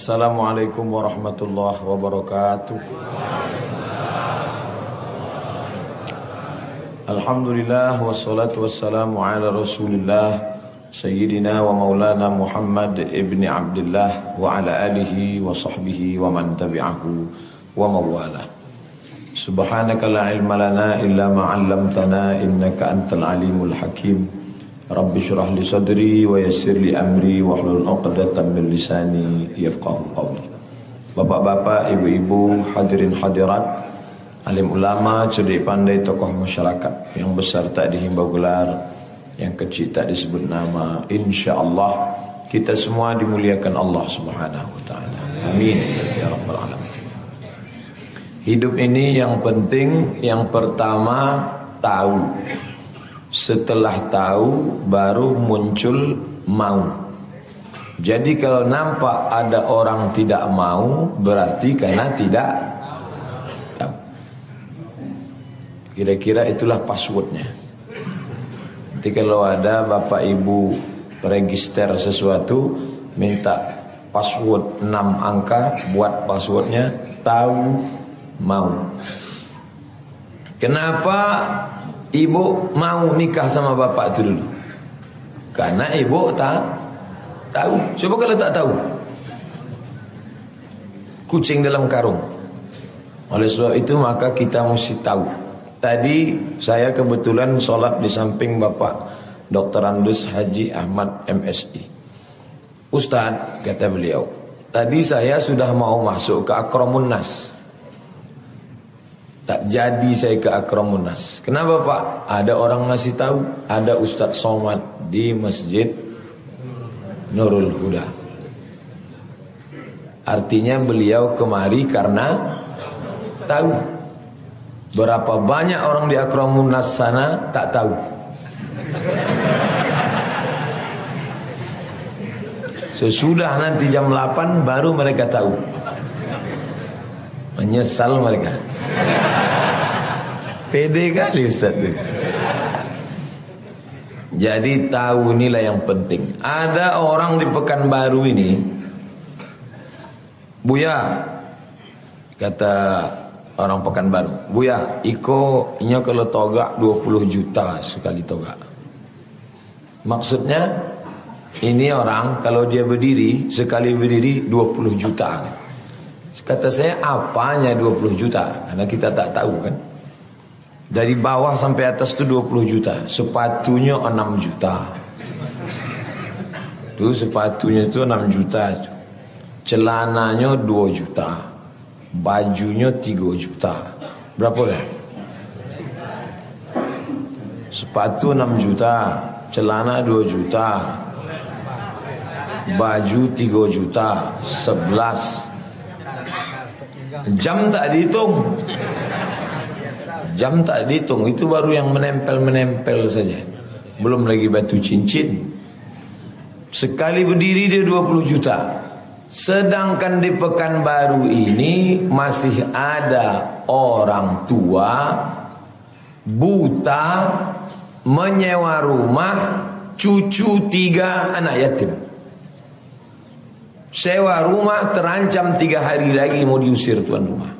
Assalamualaikum warahmatullahi wabarakatuh. Alhamdulillah wassalatu wassalamu ala Rasulillah Sayyidina wa maulana Muhammad ibni Abdullah wa ala alihi wa sahbihi wa man tabi'ahu wa mawala. Subhanaka la ilma lana illa ma 'allamtana innaka antal alimul hakim. Li sadri wa yassir li amri wa hlul 'uqdatam min lisani yafqahu qawli. Bapak-bapak, ibu-ibu, hadirin hadirat, alim ulama, cerdik pandai, tokoh masyarakat yang besar tak dihimbau gelar, yang kecil tak disebut nama. Insyaallah kita semua dimuliakan Allah Subhanahu wa taala. Amin ya rabbal alamin. Hidup ini yang penting yang pertama tahu. Setelah tahu baru muncul mau. Jadi kalau nampak ada orang tidak mau berarti karena tidak. Kira-kira itulah passwordnya. Nanti kalau ada bapak ibu register sesuatu minta password 6 angka buat passwordnya tahu mau. Kenapa ibu mau nikah sama bapak itu dulu? Karena ibu tak tahu. Coba kalau tak tahu. Kucing dalam karung. Oleh sebab itu maka kita mesti tahu. Tadi saya kebetulan sholat di samping Bapak Dr. Andus Haji Ahmad MSI. Ustadz, kata beliau, tadi saya sudah mau masuk ke Akramun Nas. Tak jadi saya ke Akramun Nas. Kenapa Pak? Ada orang ngasih tahu, ada Ustadz Somad di Masjid Nurul Huda. Artinya beliau kemari karena tahu. Berapa banyak orang di Akramun Nas sana tak tahu. Sesudah nanti jam 8 baru mereka tahu. Menyesal mereka. Pede kali Ustaz. Jadi tahu inilah yang penting. Ada orang di Pekanbaru ini Buya kata orang Pekanbaru, "Buya, iko nya kalau togak 20 juta sekali togak." Maksudnya ini orang kalau dia berdiri sekali berdiri 20 juta. Kata saya apanya 20 juta? Karena kita tak tahu kan. Dari bawah sampai atas itu 20 juta. Sepatunya 6 juta. Itu sepatunya itu 6 juta. Celananya 2 juta. Bajunya 3 juta. Berapa dah? Sepatu 6 juta. Celana 2 juta. Baju 3 juta. 11. Jam tak dihitung. Jam tak dihitung. Itu baru yang menempel-menempel saja. Belum lagi batu cincin. Sekali berdiri dia 20 juta. Sedangkan di Pekanbaru ini masih ada orang tua buta menyewa rumah cucu tiga anak yatim. Sewa rumah terancam tiga hari lagi mau diusir tuan rumah.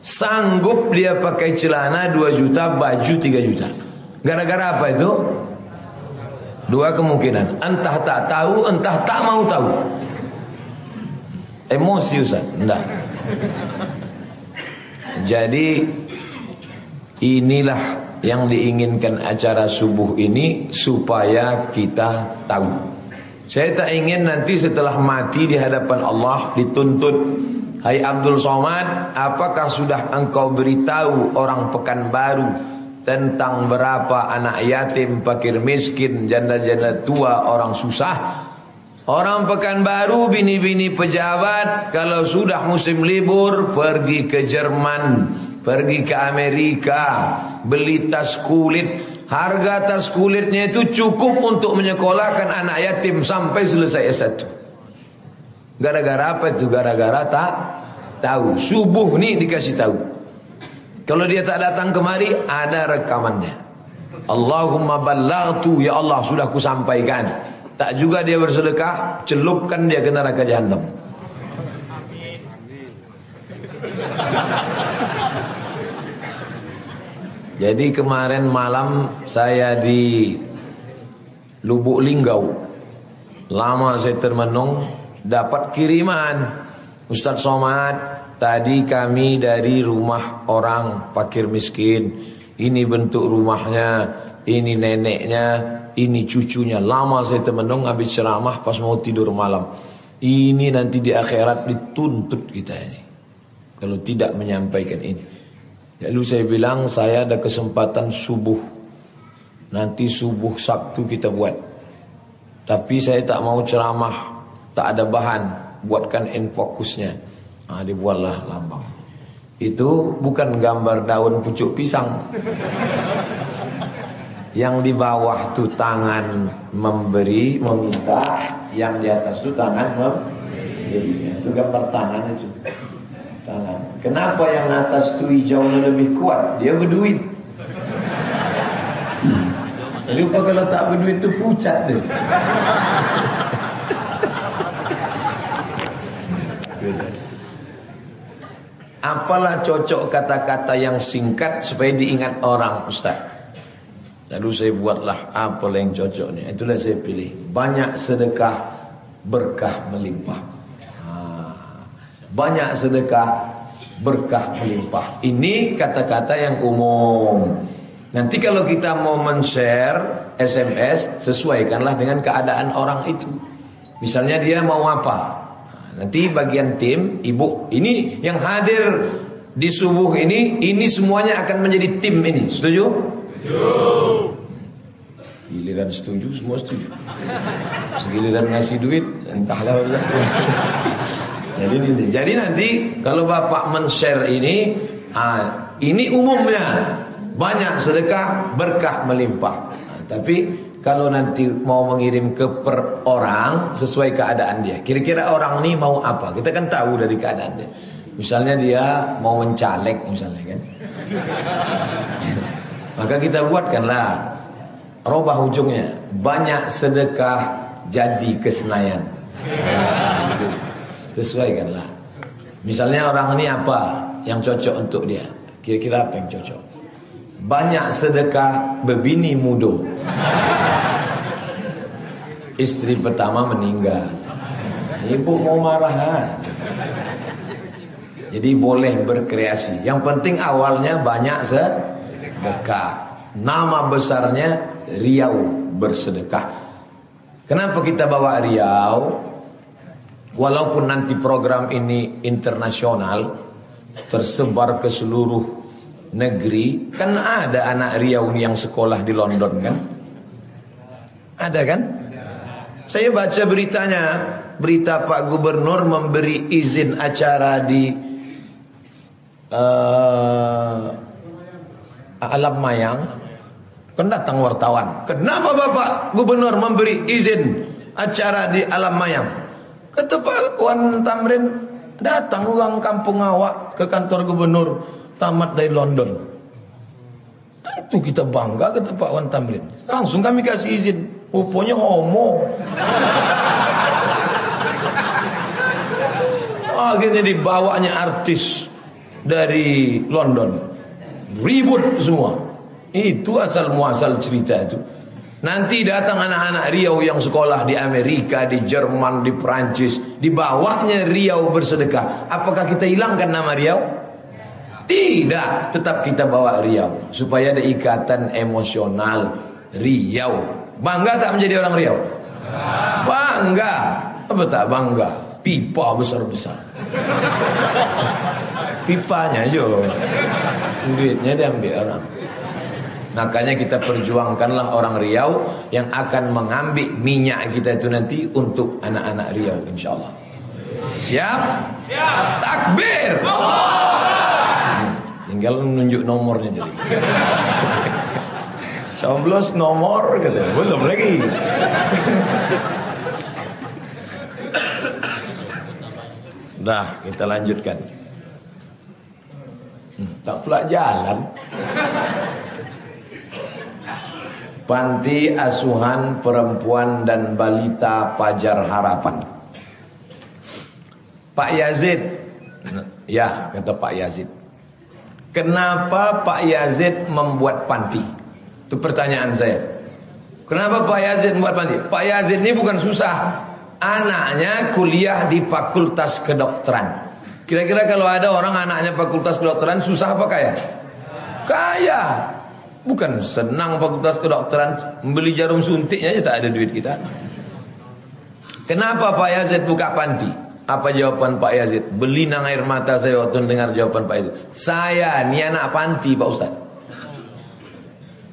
Sanggup dia pakai celana 2 juta, baju 3 juta. Gara-gara apa itu? Dua kemungkinan. Entah tak tahu, entah tak mau tahu. Emosi Ustaz? Enggak. Jadi inilah yang diinginkan acara subuh ini supaya kita tahu. Saya tak ingin nanti setelah mati di hadapan Allah dituntut Hai Abdul Somad, apakah sudah engkau beritahu orang Pekanbaru tentang berapa anak yatim, fakir miskin, janda-janda tua, orang susah? Orang Pekanbaru, bini-bini pejabat, kalau sudah musim libur, pergi ke Jerman, pergi ke Amerika, beli tas kulit. Harga tas kulitnya itu cukup untuk menyekolahkan anak yatim sampai selesai S1. Gara-gara apa itu? Gara-gara tak tahu. Subuh nih dikasih tahu. Kalau dia tak datang kemari, ada rekamannya. Allahumma ballaghtu ya Allah sudah kusampaikan. tak juga dia bersedekah, celupkan dia ke neraka jahanam. Jadi kemarin malam saya di Lubuk Linggau. Lama saya termenung dapat kiriman Ustaz Somad tadi kami dari rumah orang fakir miskin. Ini bentuk rumahnya, ini neneknya, ini cucunya. Lama saya termenung habis ceramah pas mau tidur malam. Ini nanti di akhirat dituntut kita ini. Kalau tidak menyampaikan ini. Lalu saya bilang saya ada kesempatan subuh. Nanti subuh Sabtu kita buat. Tapi saya tak mau ceramah. Tak ada bahan. Buatkan in fokusnya. Nah, dibuatlah lambang. Itu bukan gambar daun pucuk pisang. Yang di bawah tu tangan memberi, meminta. Yang di atas tu tangan memberi. Itu gambar tangan itu tangan. Kenapa yang atas tu hijaunya lebih kuat? Dia berduit. Jadi apa kalau tak berduit tu pucat dia. Apalah cocok kata-kata yang singkat supaya diingat orang Ustaz. Lalu saya buatlah apa yang cocok ni. Itulah saya pilih. Banyak sedekah berkah melimpah. Banyak sedekah berkah melimpah. Ini kata-kata yang umum. Nanti kalau kita mau men-share SMS, sesuaikanlah dengan keadaan orang itu. Misalnya dia mau apa? Nanti bagian tim, ibu, ini yang hadir di subuh ini, ini semuanya akan menjadi tim ini. Setuju? Setuju. Giliran setuju, semua setuju. Segiliran ngasih duit, entahlah. Jadi ini, jadi nanti kalau bapak men-share ini, ini umumnya banyak sedekah berkah melimpah. Tapi kalau nanti mau mengirim ke per orang sesuai keadaan dia. Kira-kira orang ini mau apa? Kita kan tahu dari keadaan dia. Misalnya dia mau mencalek misalnya kan. Maka kita buatkanlah robah ujungnya banyak sedekah jadi kesenayan. Sesuaikanlah. Misalnya orang ini apa yang cocok untuk dia? Kira-kira apa yang cocok? Banyak sedekah berbini mudo. Istri pertama meninggal. Ibu mau marah? Jadi boleh berkreasi. Yang penting awalnya banyak sedekah. Nama besarnya Riau bersedekah. Kenapa kita bawa Riau? Walaupun nanti program ini internasional tersebar ke seluruh negeri, kan ada anak Riau yang sekolah di London kan? Ada kan? Saya baca beritanya, berita Pak Gubernur memberi izin acara di uh, Alam Mayang. Kan datang wartawan. Kenapa Bapak Gubernur memberi izin acara di Alam Mayang? Kata Pak Wan Tamrin, datang uang kampung awak ke kantor gubernur tamat dari London. Tentu kita bangga kata Pak Wan Tamrin. Langsung kami kasih izin. Rupanya homo. Akhirnya dibawanya artis dari London. Ribut semua. Itu asal muasal cerita itu. Nanti datang anak-anak Riau yang sekolah di Amerika, di Jerman, di Prancis, dibawanya Riau bersedekah. Apakah kita hilangkan nama Riau? Tidak, tetap kita bawa Riau supaya ada ikatan emosional Riau. Bangga tak menjadi orang Riau? Bangga. Apa tak bangga? Pipa besar-besar. Pipanya jo. Duitnya diambil orang. Makanya kita perjuangkanlah orang Riau yang akan mengambil minyak kita itu nanti untuk anak-anak Riau insyaallah. Siap? Siap. Takbir. Allah. Tinggal menunjuk nomornya jadi. Coblos nomor gitu. Belum lagi. Dah, kita lanjutkan. Hmm, tak pula jalan. Panti Asuhan Perempuan dan Balita Pajar Harapan. Pak Yazid, ya kata Pak Yazid. Kenapa Pak Yazid membuat panti? Itu pertanyaan saya. Kenapa Pak Yazid membuat panti? Pak Yazid ini bukan susah. Anaknya kuliah di Fakultas Kedokteran. Kira-kira kalau ada orang anaknya fakultas kedokteran susah apa kaya? Kaya. Bukan senang fakultas kedokteran membeli jarum suntiknya aja tak ada duit kita. Kenapa Pak Yazid buka panti? Apa jawaban Pak Yazid? Beli nang air mata saya waktu dengar jawaban Pak Yazid. Saya ni anak panti Pak Ustaz.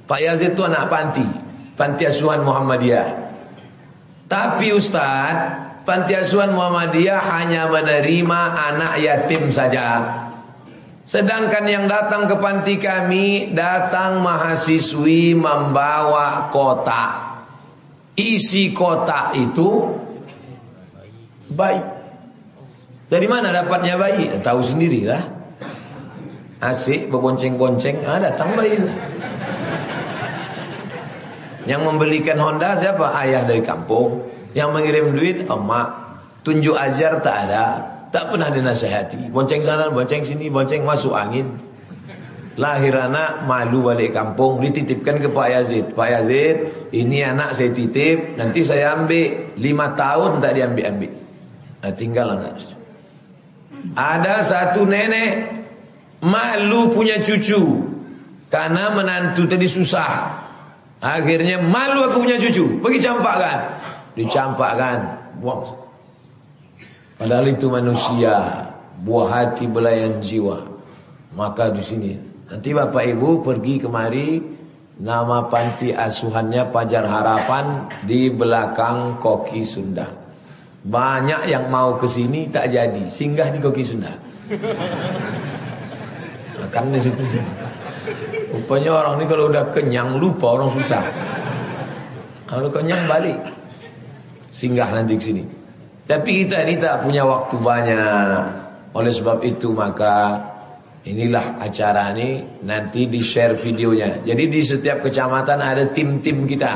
Pak Yazid itu anak panti. Panti asuhan Muhammadiyah. Tapi Ustaz, Panti asuhan Muhammadiyah hanya menerima anak yatim saja. Sedangkan yang datang ke panti kami datang mahasiswi membawa kotak. Isi kotak itu bayi. Dari mana dapatnya bayi? Ya, tahu sendirilah. Asik berbonceng-bonceng, ah datang bayi. Yang membelikan Honda siapa? Ayah dari kampung. Yang mengirim duit emak. Tunjuk ajar tak ada. Tak pernah dinasihati. Bonceng sana, bonceng sini, bonceng masuk angin. Lahir anak malu balik kampung dititipkan ke Pak Yazid. Pak Yazid, ini anak saya titip, nanti saya ambil. Lima tahun tak diambil-ambil. Nah, tinggal anak. Ada satu nenek malu punya cucu karena menantu tadi susah. Akhirnya malu aku punya cucu, pergi campakkan dicampakkan, buang. Padahal itu manusia, buah hati belayan jiwa. Maka di sini nanti Bapak Ibu pergi kemari nama panti asuhannya Pajar Harapan di belakang Koki Sunda. Banyak yang mau ke sini tak jadi, singgah di Koki Sunda. Akan di situ. Rupanya orang ini kalau udah kenyang lupa orang susah. Kalau kenyang balik singgah nanti ke sini. Tapi kita ini tak punya waktu banyak. Oleh sebab itu maka inilah acara ini nanti di share videonya. Jadi di setiap kecamatan ada tim-tim kita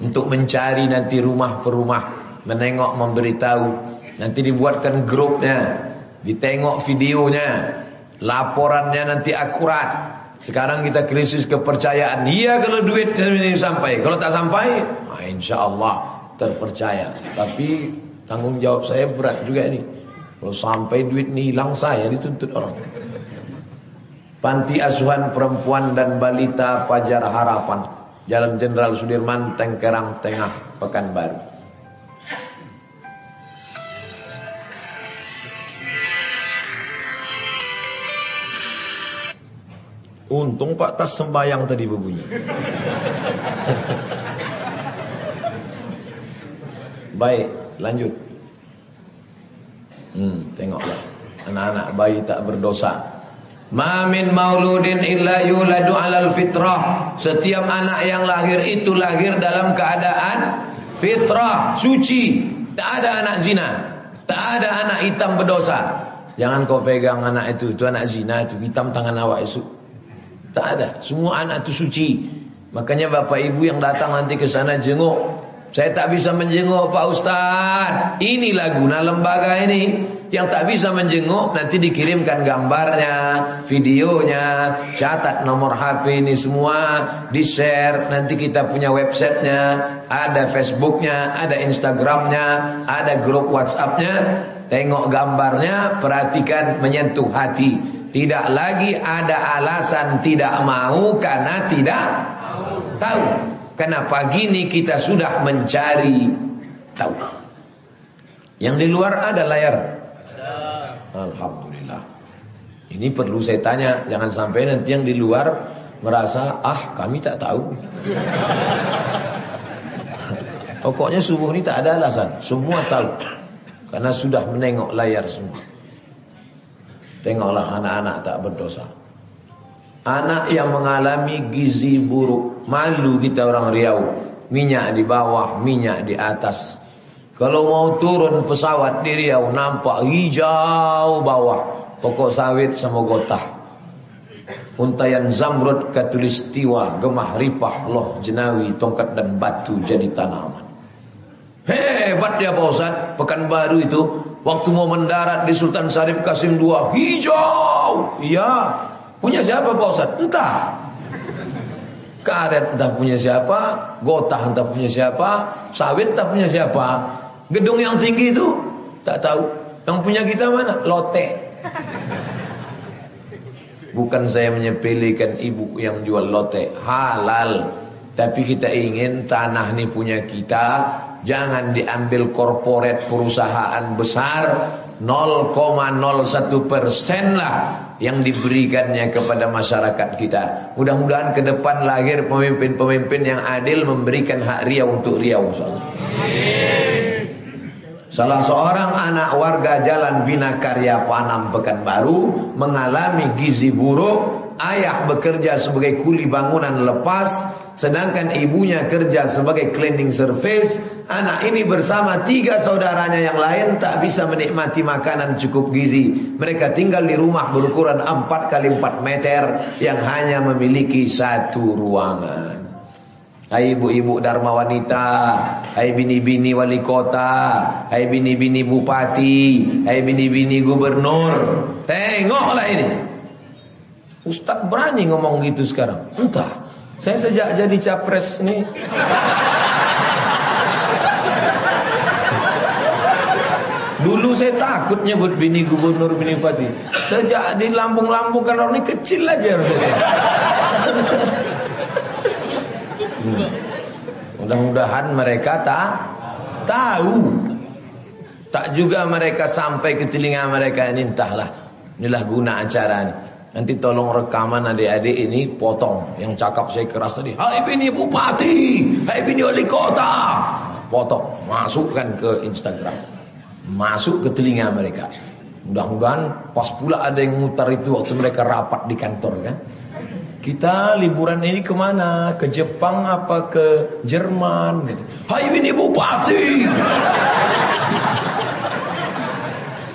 untuk mencari nanti rumah per rumah, menengok, memberitahu. Nanti dibuatkan grupnya, ditengok videonya, laporannya nanti akurat. Sekarang kita krisis kepercayaan. Iya kalau duit ini sampai, kalau tak sampai, nah insya Allah terpercaya. Tapi tanggung jawab saya berat juga ini. Kalau sampai duit ini hilang saya dituntut orang. Panti asuhan perempuan dan balita Pajar Harapan. Jalan Jenderal Sudirman, Tengkerang Tengah, Pekanbaru. Untung Pak tas sembayang tadi berbunyi. Baik, lanjut. Hmm, tengoklah. Anak-anak bayi tak berdosa. Ma min mauludin illa yuladu alal fitrah. Setiap anak yang lahir itu lahir dalam keadaan fitrah, suci. Tak ada anak zina. Tak ada anak hitam berdosa. Jangan kau pegang anak itu, itu anak zina itu hitam tangan awak itu. Tak ada. Semua anak itu suci. Makanya bapak ibu yang datang nanti ke sana jenguk saya tak bisa menjenguk Pak Ustaz. Inilah guna lembaga ini. Yang tak bisa menjenguk nanti dikirimkan gambarnya, videonya, catat nomor HP ini semua, di-share. Nanti kita punya websitenya, ada Facebooknya, ada Instagramnya, ada grup WhatsAppnya. Tengok gambarnya, perhatikan menyentuh hati. Tidak lagi ada alasan tidak mau karena tidak tahu. Karena pagi ini kita sudah mencari tahu. Yang di luar ada layar. Alhamdulillah. Ini perlu saya tanya, jangan sampai nanti yang di luar merasa ah kami tak tahu. Pokoknya subuh ini tak ada alasan, semua tahu. Karena sudah menengok layar semua. Tengoklah anak-anak tak berdosa. Anak yang mengalami gizi buruk. Malu kita orang Riau. Minyak di bawah, minyak di atas. Kalau mau turun pesawat di Riau, nampak hijau bawah. Pokok sawit sama gotah. Untayan zamrud katulistiwa Gemah ripah loh jenawi Tongkat dan batu jadi tanaman Hebat dia Pak Ustaz Pekanbaru itu Waktu mau mendarat di Sultan Sarif Kasim II Hijau Iya Punya siapa Pak Ustaz? Entah. Karet entah punya siapa Gotah entah punya siapa Sawit entah punya siapa. Gedung yang tinggi itu Tak tahu. Yang punya kita mana? Lote. Bukan saya menyepelekan ibu yang jual lote. Halal. Tapi kita ingin tanah ini punya kita Jangan diambil korporat perusahaan besar 0,01 persen lah yang diberikannya kepada masyarakat kita. Mudah-mudahan ke depan lahir pemimpin-pemimpin yang adil memberikan hak Riau untuk Riau. Salah seorang anak warga Jalan Bina Karya Panam Pekanbaru mengalami gizi buruk. Ayah bekerja sebagai kuli bangunan lepas, sedangkan ibunya kerja sebagai cleaning service. Anak ini bersama tiga saudaranya yang lain tak bisa menikmati makanan cukup gizi. Mereka tinggal di rumah berukuran 4 kali 4 meter yang hanya memiliki satu ruangan. Hai ibu-ibu Dharma Wanita, hai bini-bini wali kota, hai bini-bini bupati, hai bini-bini gubernur. Tengoklah ini. Ustaz berani ngomong gitu sekarang. Entah. Saya sejak jadi capres nih. Dulu saya takut nyebut bini gubernur, bini bupati. Sejak di Lampung-Lampung kan orang ini kecil aja rasanya. Mudah-mudahan mereka tak tahu. Tak juga mereka sampai ke telinga mereka ini entahlah. Inilah guna acara ini. Nanti tolong rekaman adik-adik ini potong. Yang cakap saya keras tadi. Hai bini bupati. Hai bini wali kota. Potong. Masukkan ke Instagram. Masuk ke telinga mereka. Mudah-mudahan pas pula ada yang mutar itu waktu mereka rapat di kantor kan. Kita liburan ini ke mana? Ke Jepang apa ke Jerman? Gitu. Hai bini bupati.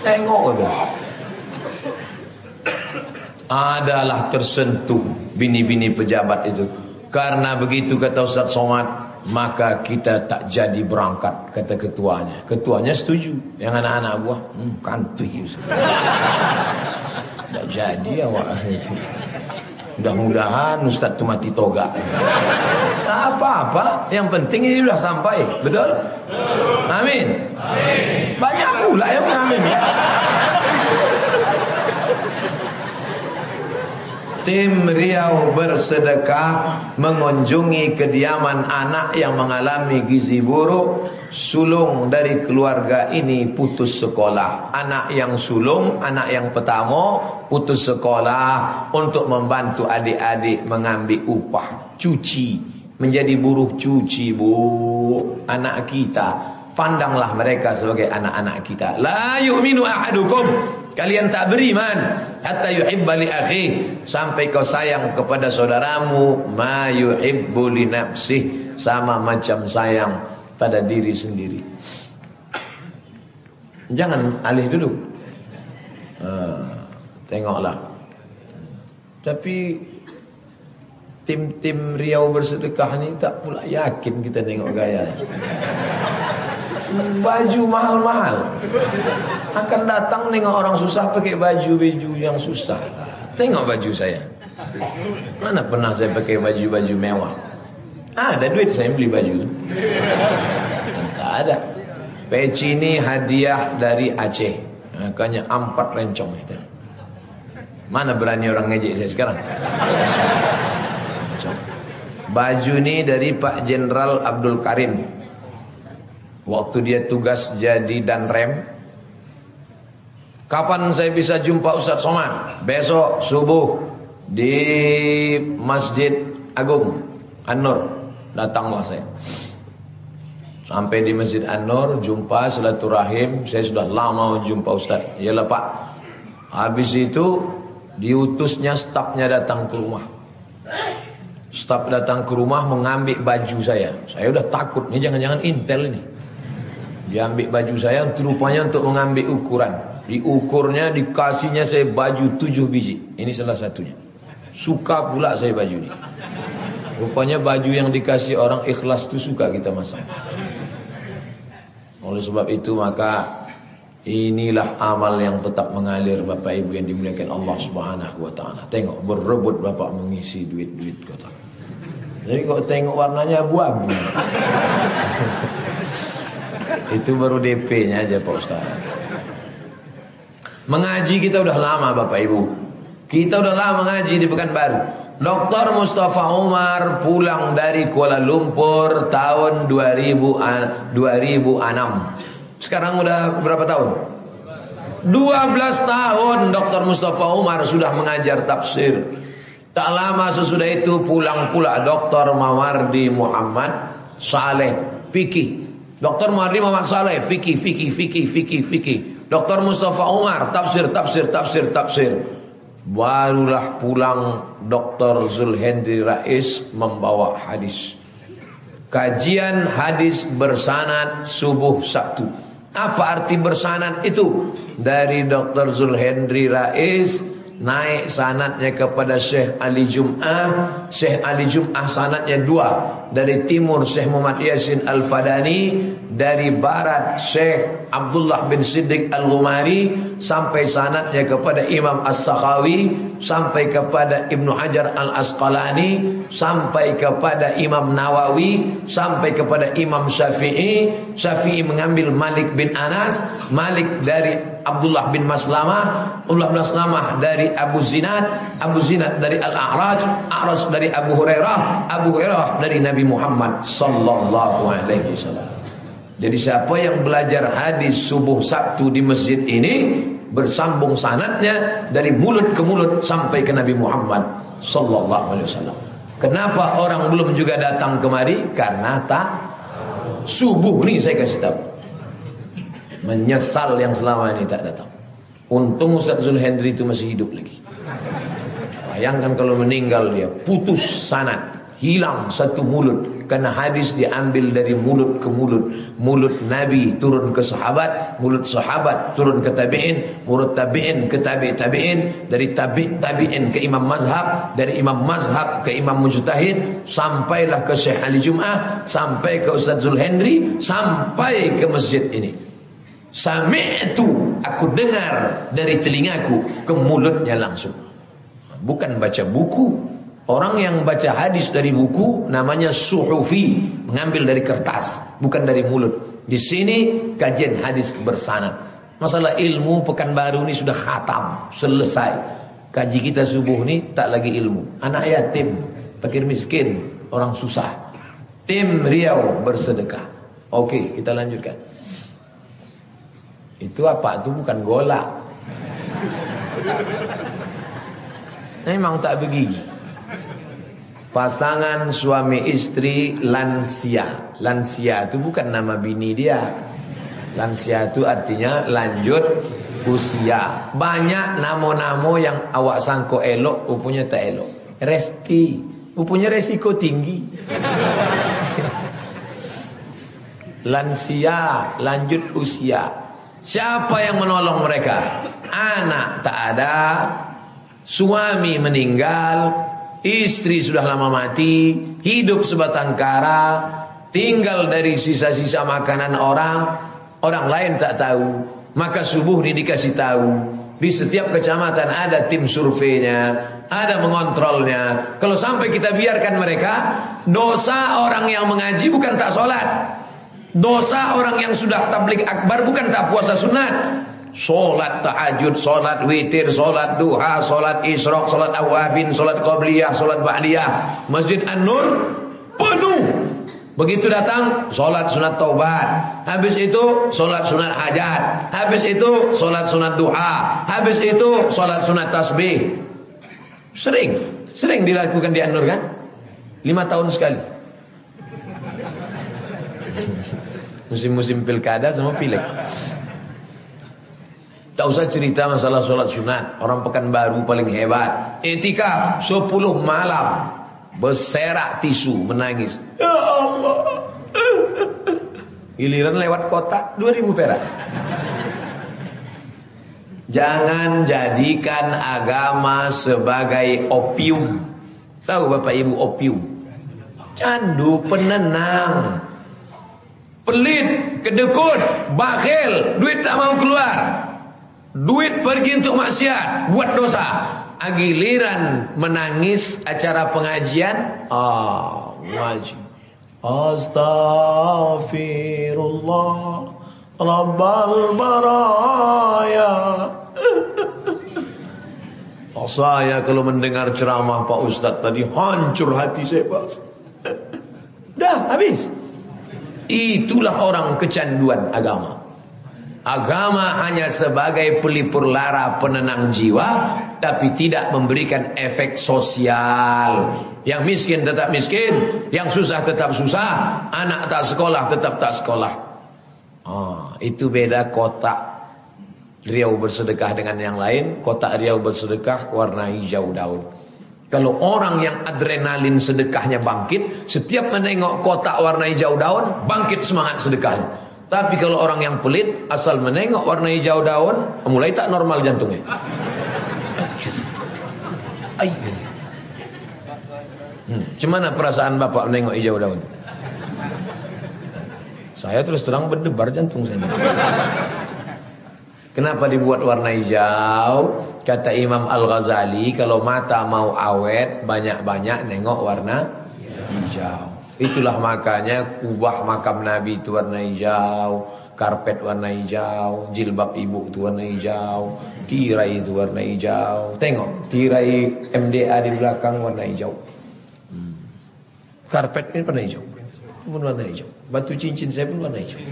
Tengok gitu. Adalah tersentuh bini-bini pejabat itu. Karena begitu kata Ustaz Somad, maka kita tak jadi berangkat kata ketuanya. Ketuanya setuju. Yang anak-anak buah, hmm, kantui. Tak jadi awak. Mudah-mudahan Ustaz tu mati toga. Tak apa-apa, yang penting ini sudah sampai. Betul? Amin. Banyak pula yang amin. Tim Riau bersedekah mengunjungi kediaman anak yang mengalami gizi buruk. Sulung dari keluarga ini putus sekolah. Anak yang sulung, anak yang pertama putus sekolah untuk membantu adik-adik mengambil upah. Cuci, menjadi buruh cuci bu. Anak kita. Pandanglah mereka sebagai anak-anak kita. La yu'minu ahadukum Kalian tak beriman hatta yuhibba li akhi sampai kau sayang kepada saudaramu ma yuhibbu li nafsi sama macam sayang pada diri sendiri. Jangan alih dulu. Uh, tengoklah. Tapi tim-tim Riau bersedekah ni tak pula yakin kita tengok gaya baju mahal-mahal. Akan datang tengok orang susah pakai baju-baju yang susah. Tengok baju saya. Mana pernah saya pakai baju-baju mewah? Ah, ada duit saya beli baju. Tak ada. Peci ini hadiah dari Aceh. Makanya empat rencong itu. Mana berani orang ngejek saya sekarang? Baju ini dari Pak Jenderal Abdul Karim Waktu dia tugas jadi dan rem. Kapan saya bisa jumpa Ustaz Somad? Besok subuh Di Masjid Agung An-Nur. Datanglah saya. Sampai di Masjid An-Nur Jumpa silaturahim. Saya sudah lama jumpa Ustaz Yalah Pak. Habis itu Diutusnya stafnya datang ke rumah. Staf datang ke rumah mengambil baju saya. Saya udah takut Ini jangan-jangan intel ini dia ambil baju saya rupanya untuk mengambil ukuran. Diukurnya, dikasihnya saya baju tujuh biji. Ini salah satunya. Suka pula saya baju ini. Rupanya baju yang dikasih orang ikhlas itu suka kita masang. Oleh sebab itu maka inilah amal yang tetap mengalir Bapak Ibu yang dimuliakan Allah Subhanahu wa taala. Tengok berebut Bapak mengisi duit-duit kota. Jadi kok tengok warnanya abu-abu. itu baru DP-nya aja Pak Ustaz. Mengaji kita udah lama Bapak Ibu. Kita udah lama mengaji di Pekanbaru. Dr. Mustafa Umar pulang dari Kuala Lumpur tahun 2000, 2006. Sekarang udah berapa tahun? 12 tahun Dr. Mustafa Umar sudah mengajar tafsir. Tak lama sesudah itu pulang pula Dr. Mawardi Muhammad Saleh Fikih. Dr. Mawardi Muhammad Saleh Fikih, Fikih, Fikih, Fikih, Fikih. Dr. Mustafa Umar tafsir, tafsir, tafsir, tafsir. Barulah pulang Dr. Zulhendri Rais membawa hadis. Kajian hadis bersanad subuh Sabtu. Apa arti bersanad itu? Dari Dr. Zulhendri Rais naik sanatnya kepada Syekh Ali Jum'ah. Syekh Ali Jum'ah sanatnya dua. Dari timur Syekh Muhammad Yasin Al-Fadani dari barat Syekh Abdullah bin Siddiq Al-Ghumari sampai sanatnya kepada Imam As-Sakhawi sampai kepada Ibnu Hajar Al-Asqalani sampai kepada Imam Nawawi sampai kepada Imam Syafi'i. Syafi'i mengambil Malik bin Anas. Malik dari Abdullah bin Maslamah Abdullah bin Maslamah dari Abu Zinad Abu Zinad dari Al-A'raj A'raj dari Abu Hurairah Abu Hurairah dari Nabi Muhammad sallallahu alaihi wasallam jadi siapa yang belajar hadis subuh Sabtu di masjid ini bersambung sanatnya dari mulut ke mulut sampai ke Nabi Muhammad sallallahu alaihi wasallam. Kenapa orang belum juga datang kemari? Karena tak subuh nih saya kasih tahu. Menyesal yang selama ini tak datang. Untung Ustaz Zulhendri itu masih hidup lagi. Bayangkan kalau meninggal dia putus sanat, hilang satu mulut karena hadis diambil dari mulut ke mulut. Mulut Nabi turun ke sahabat, mulut sahabat turun ke tabi'in, mulut tabi'in ke tabi' tabi'in, dari tabi' tabi'in ke imam mazhab, dari imam mazhab ke imam mujtahid, sampailah ke Syekh Ali Jum'ah, sampai ke Ustaz Zulhendri, sampai ke masjid ini. Sami'tu aku dengar dari telingaku ke mulutnya langsung. Bukan baca buku. Orang yang baca hadis dari buku namanya suhufi, mengambil dari kertas, bukan dari mulut. Di sini kajian hadis bersanad. Masalah ilmu pekan baru ini sudah khatam, selesai. Kaji kita subuh ini tak lagi ilmu. Anak yatim, fakir miskin, orang susah. Tim Riau bersedekah. Oke, kita lanjutkan. Itu apa? Itu bukan golak. Memang tak begigi. Pasangan suami istri lansia. Lansia itu bukan nama bini dia. Lansia itu artinya lanjut usia. Banyak namo-namo yang awak sangko elok, punya tak elok. Resti, punya resiko tinggi. lansia, lanjut usia. Siapa yang menolong mereka? Anak tak ada, suami meninggal, istri sudah lama mati, hidup sebatang kara, tinggal dari sisa-sisa makanan orang, orang lain tak tahu. Maka subuh ini dikasih tahu. Di setiap kecamatan ada tim surveinya, ada mengontrolnya. Kalau sampai kita biarkan mereka, dosa orang yang mengaji bukan tak sholat. Dosa orang yang sudah tablik akbar bukan tak puasa sunat. Solat tahajud, solat witir, solat duha, solat isrok, solat awabin, solat qabliyah, solat ba'liyah. Masjid An-Nur penuh. Begitu datang, solat sunat taubat. Habis itu, solat sunat hajat. Habis itu, solat sunat duha. Habis itu, solat sunat tasbih. Sering, sering dilakukan di An-Nur kan? Lima tahun sekali. Musim-musim pilkada semua pilek. Tak usah cerita masalah sholat sunat. Orang pekan baru paling hebat. Etika 10 malam. Berserak tisu menangis. Ya Allah. Giliran lewat kota 2000 perak. Jangan jadikan agama sebagai opium. Tahu Bapak Ibu opium? Candu penenang. Pelit, kedekut, bakhil, duit tak mau keluar. Duit pergi untuk maksiat, buat dosa. Agiliran menangis acara pengajian, ah, ngaji. Astaghfirullah Rabbal baraya Saya kalau mendengar ceramah Pak Ustaz tadi hancur hati saya Pak Dah habis. Itulah orang kecanduan agama. Agama hanya sebagai pelipur lara penenang jiwa tapi tidak memberikan efek sosial. Yang miskin tetap miskin, yang susah tetap susah, anak tak sekolah tetap tak sekolah. Oh, itu beda kotak Riau bersedekah dengan yang lain Kotak riau bersedekah warna hijau daun Kalau orang yang adrenalin sedekahnya bangkit Setiap menengok kotak warna hijau daun Bangkit semangat sedekahnya. Tapi kalau orang yang pelit Asal menengok warna hijau daun Mulai tak normal jantungnya. Hmm, Cemana perasaan bapak menengok hijau daun? Saya terus terang berdebar jantung saya Kenapa dibuat warna hijau? Kata Imam Al-Ghazali, kalau mata mau awet, banyak-banyak nengok warna hijau. Itulah makanya kubah makam Nabi itu warna hijau, karpet warna hijau, jilbab ibu itu warna hijau, tirai itu warna hijau. Tengok, tirai MDA di belakang warna hijau. Hmm. Karpet ini warna hijau. Pun warna hijau. Batu cincin saya pun warna hijau.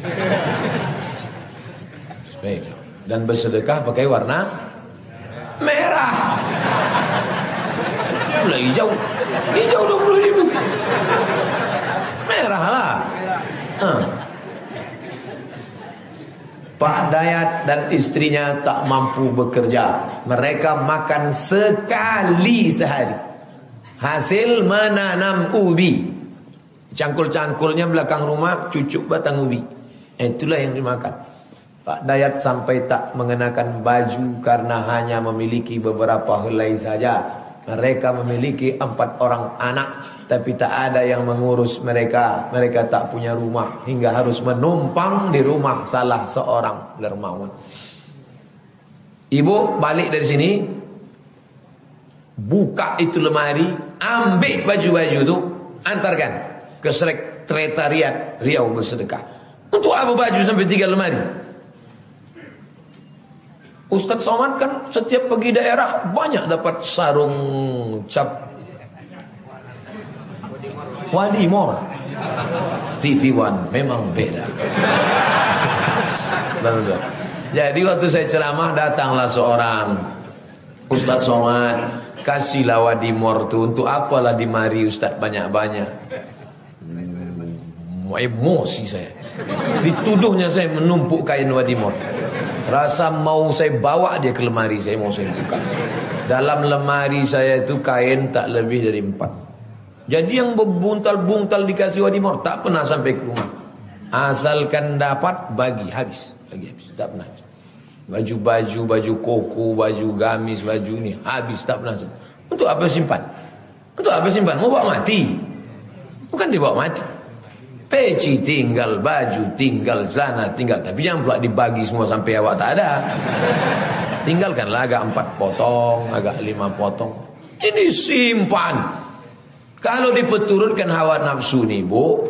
Baik dan bersedekah pakai warna merah. Mulai hijau, hijau dua puluh ribu. Merah lah. Pak Dayat dan istrinya tak mampu bekerja. Mereka makan sekali sehari. Hasil menanam ubi. Cangkul-cangkulnya belakang rumah cucuk batang ubi. Itulah yang dimakan. Pak Dayat sampai tak mengenakan baju karena hanya memiliki beberapa helai saja. Mereka memiliki empat orang anak tapi tak ada yang mengurus mereka. Mereka tak punya rumah hingga harus menumpang di rumah salah seorang dermawan. Ibu balik dari sini buka itu lemari, ambil baju-baju itu, antarkan ke sekretariat Riau bersedekah. Untuk apa baju sampai tiga lemari? Ustadz Somad kan setiap pergi daerah banyak dapat sarung cap. Wadi Mor. TV One memang beda. Jadi waktu saya ceramah datanglah seorang Ustadz Somad Kasihlah Wadi Mor tu Untuk apalah di mari Ustadz banyak-banyak. Hmm, Emosi saya. Dituduhnya saya menumpuk kain Wadi Mor Rasa mau saya bawa dia ke lemari saya mau saya buka. Dalam lemari saya itu kain tak lebih dari empat. Jadi yang berbuntal-buntal dikasih wadimor tak pernah sampai ke rumah. Asalkan dapat bagi habis, bagi habis tak pernah. Baju-baju, baju koko, baju gamis, baju ini habis tak pernah. Untuk apa simpan? Untuk apa simpan? Mau bawa mati? Bukan dibawa mati. Peci tinggal, baju tinggal, sana tinggal. Tapi jangan pula dibagi semua sampai awak tak ada. Tinggalkanlah agak empat potong, agak lima potong. Ini simpan. Kalau dipeturutkan hawa nafsu nih bu,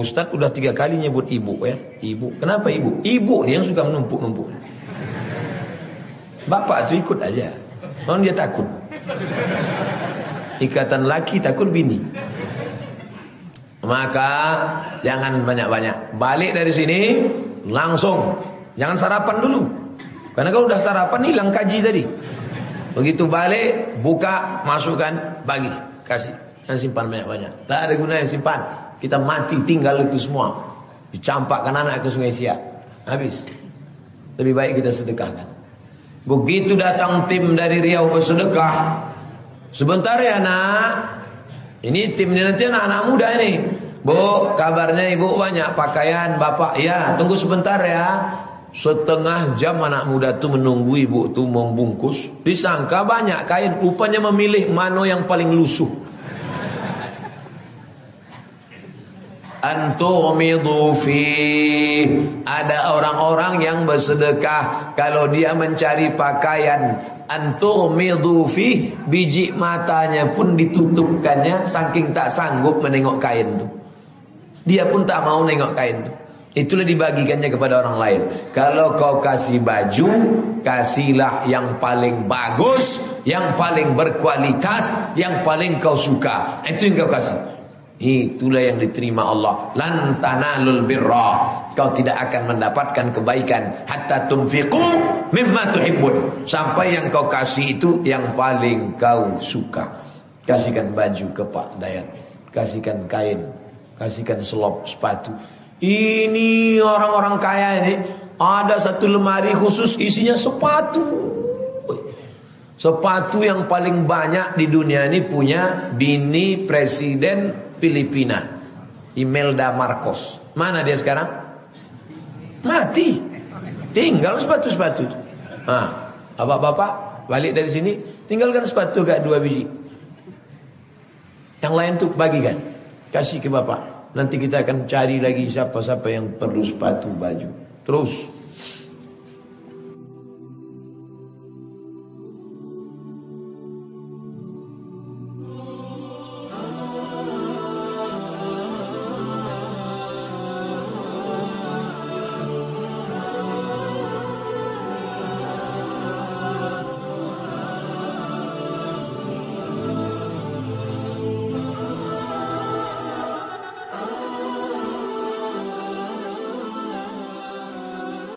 Ustadz udah tiga kali nyebut ibu ya. Ibu, kenapa ibu? Ibu yang suka menumpuk-numpuk. Bapak tuh ikut aja. Non dia takut. Ikatan laki takut bini. Maka jangan banyak-banyak. Balik dari sini langsung. Jangan sarapan dulu. Karena kalau udah sarapan hilang kaji tadi. Begitu balik, buka, masukkan, bagi, kasih. Dan simpan banyak-banyak. Tak ada gunanya simpan. Kita mati tinggal itu semua. Dicampakkan anak ke sungai Siak. Habis. Lebih baik kita sedekahkan. Begitu datang tim dari Riau bersedekah. Sebentar ya nak. Ini timnya nanti anak-anak muda ini. Bu, kabarnya ibu banyak pakaian bapak. Ya, tunggu sebentar ya. Setengah jam anak muda tu menunggu ibu tu membungkus. Disangka banyak kain. Rupanya memilih mana yang paling lusuh. Antumidu fi Ada orang-orang yang bersedekah Kalau dia mencari pakaian Antumidu fi Biji matanya pun ditutupkannya Saking tak sanggup menengok kain tu Dia pun tak mau nengok kain tu Itulah dibagikannya kepada orang lain. Kalau kau kasih baju, kasihlah yang paling bagus, yang paling berkualitas, yang paling kau suka. Itu yang kau kasih. Itulah yang diterima Allah. Lan birra. Kau tidak akan mendapatkan kebaikan hatta tunfiqu mimma tuhibbun. Sampai yang kau kasih itu yang paling kau suka. Kasihkan baju ke Pak Dayat. Kasihkan kain, kasihkan selop sepatu. Ini orang-orang kaya ini ada satu lemari khusus isinya sepatu. Sepatu yang paling banyak di dunia ini punya bini presiden Filipina. Imelda Marcos. Mana dia sekarang? Mati. Tinggal sepatu-sepatu. Nah, bapak-bapak balik dari sini tinggalkan sepatu gak dua biji. Yang lain tuh bagikan. Kasih ke bapak. Nanti kita akan cari lagi siapa-siapa yang perlu sepatu baju. Terus